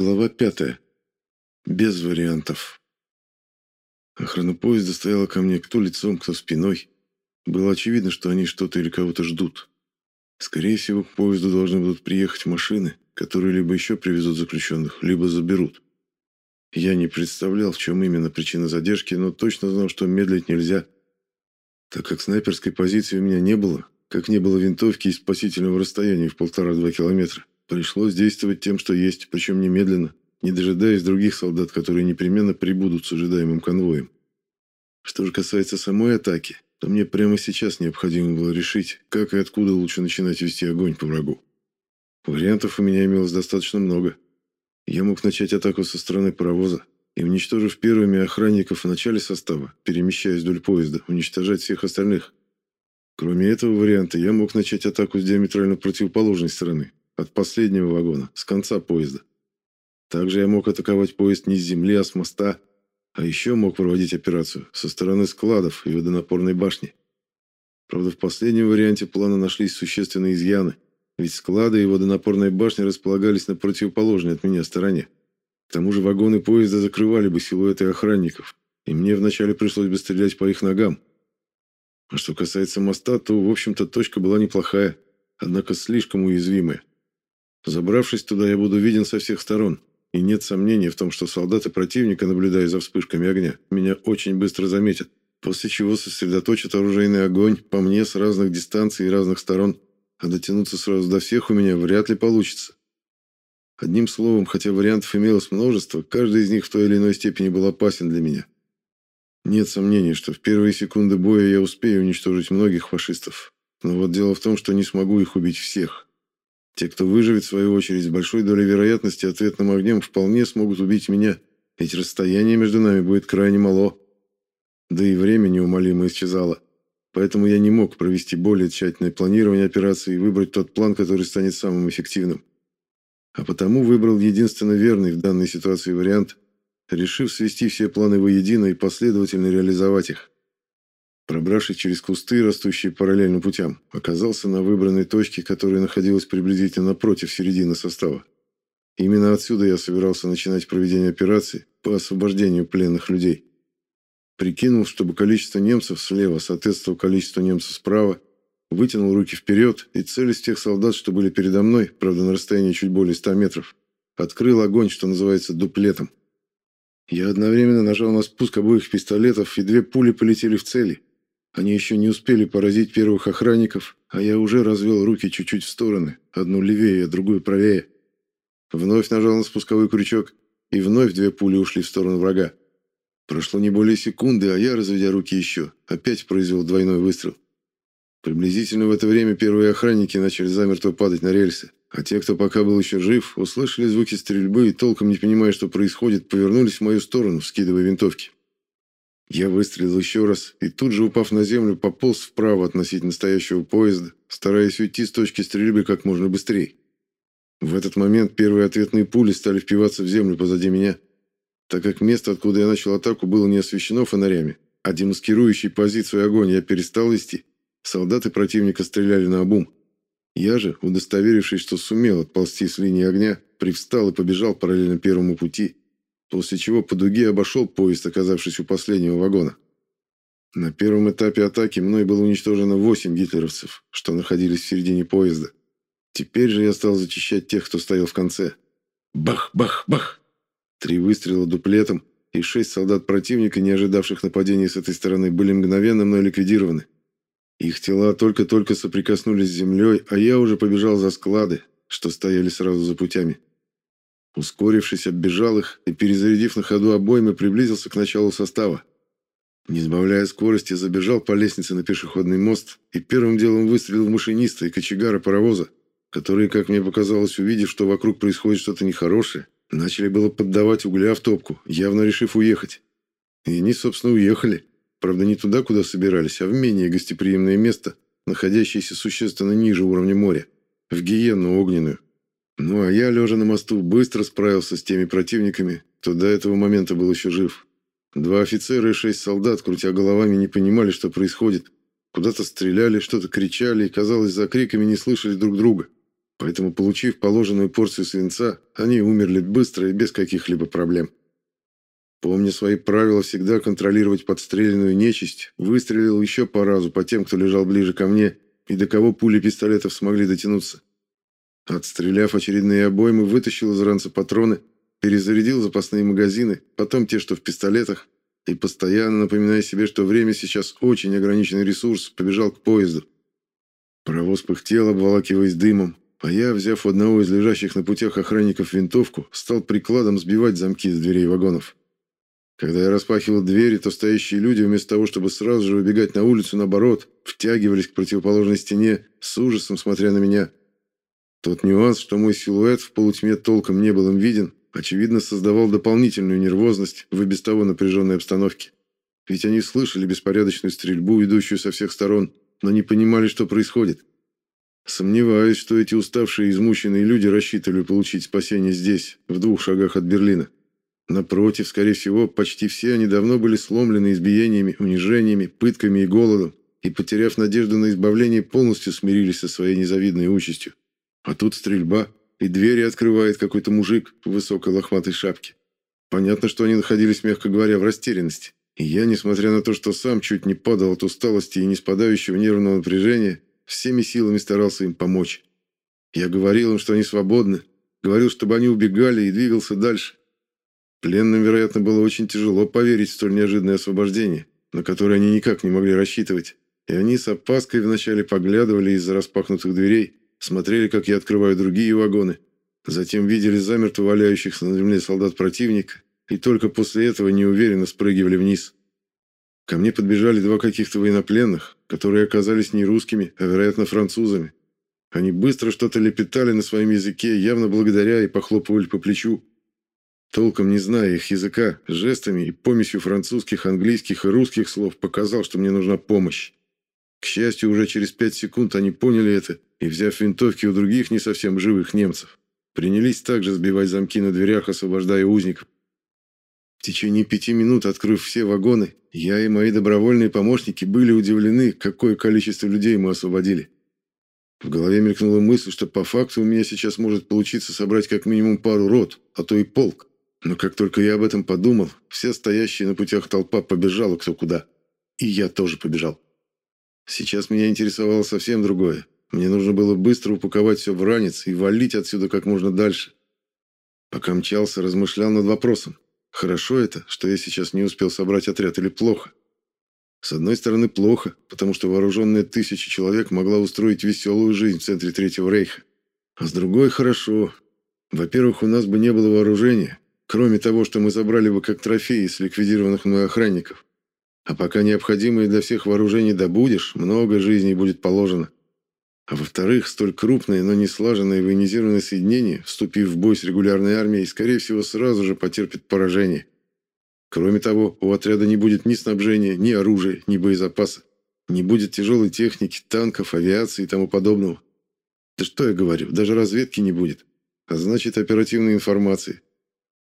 Глава пятая. Без вариантов. Охрана поезда стояла ко мне кто лицом, кто спиной. Было очевидно, что они что-то или кого-то ждут. Скорее всего, к поезду должны будут приехать машины, которые либо еще привезут заключенных, либо заберут. Я не представлял, в чем именно причина задержки, но точно знал, что медлить нельзя. Так как снайперской позиции у меня не было, как не было винтовки и спасительного расстояния в полтора-два километра, Пришлось действовать тем, что есть, причем немедленно, не дожидаясь других солдат, которые непременно прибудут с ожидаемым конвоем. Что же касается самой атаки, то мне прямо сейчас необходимо было решить, как и откуда лучше начинать вести огонь по врагу. Вариантов у меня имелось достаточно много. Я мог начать атаку со стороны паровоза и, уничтожив первыми охранников в начале состава, перемещаясь вдоль поезда, уничтожать всех остальных. Кроме этого варианта, я мог начать атаку с диаметрально противоположной стороны, от последнего вагона, с конца поезда. Также я мог атаковать поезд не с земли, а с моста, а еще мог проводить операцию со стороны складов и водонапорной башни. Правда, в последнем варианте плана нашлись существенные изъяны, ведь склады и водонапорная башня располагались на противоположной от меня стороне. К тому же вагоны поезда закрывали бы силуэты охранников, и мне вначале пришлось бы стрелять по их ногам. А что касается моста, то, в общем-то, точка была неплохая, однако слишком уязвимая. Забравшись туда, я буду виден со всех сторон, и нет сомнений в том, что солдаты противника, наблюдая за вспышками огня, меня очень быстро заметят, после чего сосредоточат оружейный огонь по мне с разных дистанций и разных сторон, а дотянуться сразу до всех у меня вряд ли получится. Одним словом, хотя вариантов имелось множество, каждый из них в той или иной степени был опасен для меня. Нет сомнений, что в первые секунды боя я успею уничтожить многих фашистов, но вот дело в том, что не смогу их убить всех. Те, кто выживет, в свою очередь, с большой долей вероятности ответным огнем вполне смогут убить меня, ведь расстояние между нами будет крайне мало. Да и время неумолимо исчезало. Поэтому я не мог провести более тщательное планирование операции и выбрать тот план, который станет самым эффективным. А потому выбрал единственно верный в данной ситуации вариант, решив свести все планы воедино и последовательно реализовать их. Пробравшись через кусты, растущие параллельно путям, оказался на выбранной точке, которая находилась приблизительно напротив середины состава. Именно отсюда я собирался начинать проведение операции по освобождению пленных людей. Прикинул, чтобы количество немцев слева соответствовало количеству немцев справа, вытянул руки вперед и целясь тех солдат, что были передо мной, правда на расстоянии чуть более 100 метров, открыл огонь, что называется, дуплетом. Я одновременно нажал на спуск обоих пистолетов, и две пули полетели в цели – они еще не успели поразить первых охранников, а я уже развел руки чуть-чуть в стороны, одну левее, а другую правее. Вновь нажал на спусковой крючок, и вновь две пули ушли в сторону врага. Прошло не более секунды, а я, разведя руки еще, опять произвел двойной выстрел. Приблизительно в это время первые охранники начали замертво падать на рельсы, а те, кто пока был еще жив, услышали звуки стрельбы и, толком не понимая, что происходит, повернулись в мою сторону, скидывая винтовки. Я выстрелил еще раз и тут же, упав на землю, пополз вправо относительно настоящего поезда, стараясь уйти с точки стрельбы как можно быстрее. В этот момент первые ответные пули стали впиваться в землю позади меня. Так как место, откуда я начал атаку, было не освещено фонарями, а демаскирующий позицию огонь я перестал вести, солдаты противника стреляли на обум. Я же, удостоверившись, что сумел отползти с линии огня, привстал и побежал параллельно первому пути, после чего по дуге обошел поезд, оказавшись у последнего вагона. На первом этапе атаки мной было уничтожено восемь гитлеровцев, что находились в середине поезда. Теперь же я стал зачищать тех, кто стоял в конце. Бах, бах, бах! Три выстрела дуплетом, и шесть солдат противника, не ожидавших нападения с этой стороны, были мгновенно мной ликвидированы. Их тела только-только соприкоснулись с землей, а я уже побежал за склады, что стояли сразу за путями. Ускорившись, оббежал их и, перезарядив на ходу обоймы, приблизился к началу состава. Не сбавляя скорости, забежал по лестнице на пешеходный мост и первым делом выстрелил в машиниста и кочегара паровоза, которые, как мне показалось, увидев, что вокруг происходит что-то нехорошее, начали было поддавать угля в топку, явно решив уехать. И они, собственно, уехали. Правда, не туда, куда собирались, а в менее гостеприимное место, находящееся существенно ниже уровня моря, в гиенну огненную. Ну, а я, лежа на мосту, быстро справился с теми противниками, кто до этого момента был еще жив. Два офицера и шесть солдат, крутя головами, не понимали, что происходит. Куда-то стреляли, что-то кричали и, казалось, за криками не слышали друг друга. Поэтому, получив положенную порцию свинца, они умерли быстро и без каких-либо проблем. Помня свои правила всегда контролировать подстреленную нечисть, выстрелил еще по разу по тем, кто лежал ближе ко мне и до кого пули пистолетов смогли дотянуться. Отстреляв очередные обоймы, вытащил из ранца патроны, перезарядил запасные магазины, потом те, что в пистолетах, и, постоянно напоминая себе, что время сейчас очень ограниченный ресурс, побежал к поезду. Паровоз пыхтел, обволакиваясь дымом, а я, взяв у одного из лежащих на путях охранников винтовку, стал прикладом сбивать замки с дверей вагонов. Когда я распахивал двери, то стоящие люди, вместо того, чтобы сразу же выбегать на улицу, наоборот, втягивались к противоположной стене, с ужасом смотря на меня. Тот нюанс, что мой силуэт в полутьме толком не был им виден, очевидно, создавал дополнительную нервозность в и без того напряженной обстановке. Ведь они слышали беспорядочную стрельбу, идущую со всех сторон, но не понимали, что происходит. Сомневаюсь, что эти уставшие и измученные люди рассчитывали получить спасение здесь, в двух шагах от Берлина. Напротив, скорее всего, почти все они давно были сломлены избиениями, унижениями, пытками и голодом, и, потеряв надежду на избавление, полностью смирились со своей незавидной участью. А тут стрельба, и двери открывает какой-то мужик в высокой лохматой шапке. Понятно, что они находились, мягко говоря, в растерянности. И я, несмотря на то, что сам чуть не падал от усталости и не спадающего нервного напряжения, всеми силами старался им помочь. Я говорил им, что они свободны, говорил, чтобы они убегали и двигался дальше. Пленным, вероятно, было очень тяжело поверить в столь неожиданное освобождение, на которое они никак не могли рассчитывать. И они с опаской вначале поглядывали из-за распахнутых дверей, смотрели, как я открываю другие вагоны, затем видели замертво валяющихся на земле солдат противника, и только после этого неуверенно спрыгивали вниз. Ко мне подбежали два каких-то военнопленных, которые оказались не русскими, а, вероятно, французами. Они быстро что-то лепетали на своем языке, явно благодаря и похлопывали по плечу. Толком не зная их языка, жестами и помесью французских, английских и русских слов показал, что мне нужна помощь. К счастью, уже через пять секунд они поняли это и, взяв винтовки у других не совсем живых немцев, принялись также сбивать замки на дверях, освобождая узников. В течение пяти минут, открыв все вагоны, я и мои добровольные помощники были удивлены, какое количество людей мы освободили. В голове мелькнула мысль, что по факту у меня сейчас может получиться собрать как минимум пару рот, а то и полк. Но как только я об этом подумал, вся стоящая на путях толпа побежала кто куда. И я тоже побежал. Сейчас меня интересовало совсем другое. Мне нужно было быстро упаковать все в ранец и валить отсюда как можно дальше. Пока мчался, размышлял над вопросом. Хорошо это, что я сейчас не успел собрать отряд, или плохо? С одной стороны, плохо, потому что вооруженная тысяча человек могла устроить веселую жизнь в центре Третьего Рейха. А с другой, хорошо. Во-первых, у нас бы не было вооружения, Кроме того, что мы забрали бы как трофеи с ликвидированных мной охранников. А пока необходимые для всех вооружений добудешь, много жизней будет положено. А во-вторых, столь крупные, но не слаженные военизированные соединения, вступив в бой с регулярной армией, скорее всего, сразу же потерпят поражение. Кроме того, у отряда не будет ни снабжения, ни оружия, ни боезапаса. Не будет тяжелой техники, танков, авиации и тому подобного. Да что я говорю, даже разведки не будет. А значит, оперативной информации.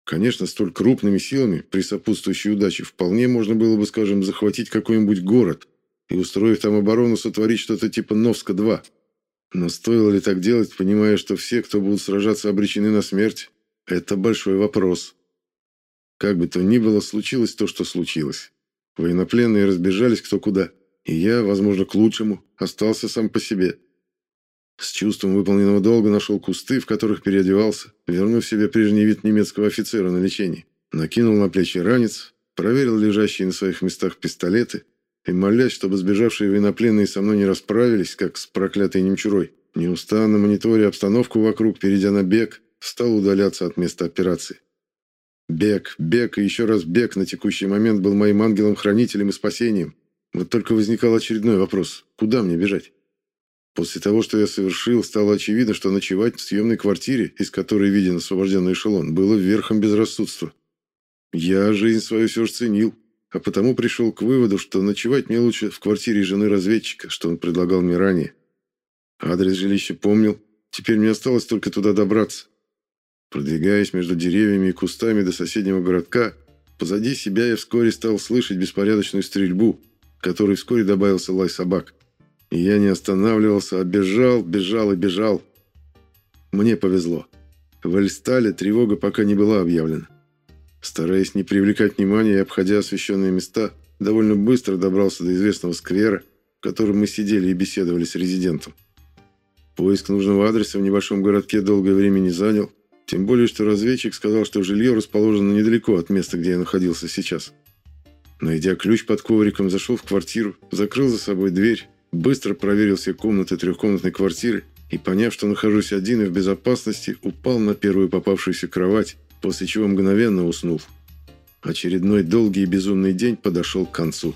Конечно, столь крупными силами, при сопутствующей удаче, вполне можно было бы, скажем, захватить какой-нибудь город и, устроив там оборону, сотворить что-то типа Новска-2. Но стоило ли так делать, понимая, что все, кто будут сражаться, обречены на смерть? Это большой вопрос. Как бы то ни было, случилось то, что случилось. Военнопленные разбежались кто куда, и я, возможно, к лучшему, остался сам по себе. С чувством выполненного долга нашел кусты, в которых переодевался, вернув себе прежний вид немецкого офицера на лечении. Накинул на плечи ранец, проверил лежащие на своих местах пистолеты и, молясь, чтобы сбежавшие военнопленные со мной не расправились, как с проклятой немчурой, неустанно мониторя обстановку вокруг, перейдя на бег, стал удаляться от места операции. Бег, бег и еще раз бег на текущий момент был моим ангелом-хранителем и спасением. Вот только возникал очередной вопрос – куда мне бежать? После того, что я совершил, стало очевидно, что ночевать в съемной квартире, из которой виден освобожденный эшелон, было верхом безрассудства. Я жизнь свою все же ценил, а потому пришел к выводу, что ночевать мне лучше в квартире жены разведчика, что он предлагал мне ранее. Адрес жилища помнил, теперь мне осталось только туда добраться. Продвигаясь между деревьями и кустами до соседнего городка, позади себя я вскоре стал слышать беспорядочную стрельбу, которой вскоре добавился лай собак. И я не останавливался, а бежал, бежал и бежал. мне повезло. В Эльстале тревога пока не была объявлена. Стараясь не привлекать внимания и обходя освещенные места, довольно быстро добрался до известного сквера, в котором мы сидели и беседовали с резидентом. Поиск нужного адреса в небольшом городке долгое время не занял, тем более, что разведчик сказал, что жилье расположено недалеко от места, где я находился сейчас. Найдя ключ под ковриком, зашел в квартиру, закрыл за собой дверь, быстро проверил все комнаты трехкомнатной квартиры и, поняв, что нахожусь один и в безопасности, упал на первую попавшуюся кровать, после чего мгновенно уснул. Очередной долгий и безумный день подошел к концу.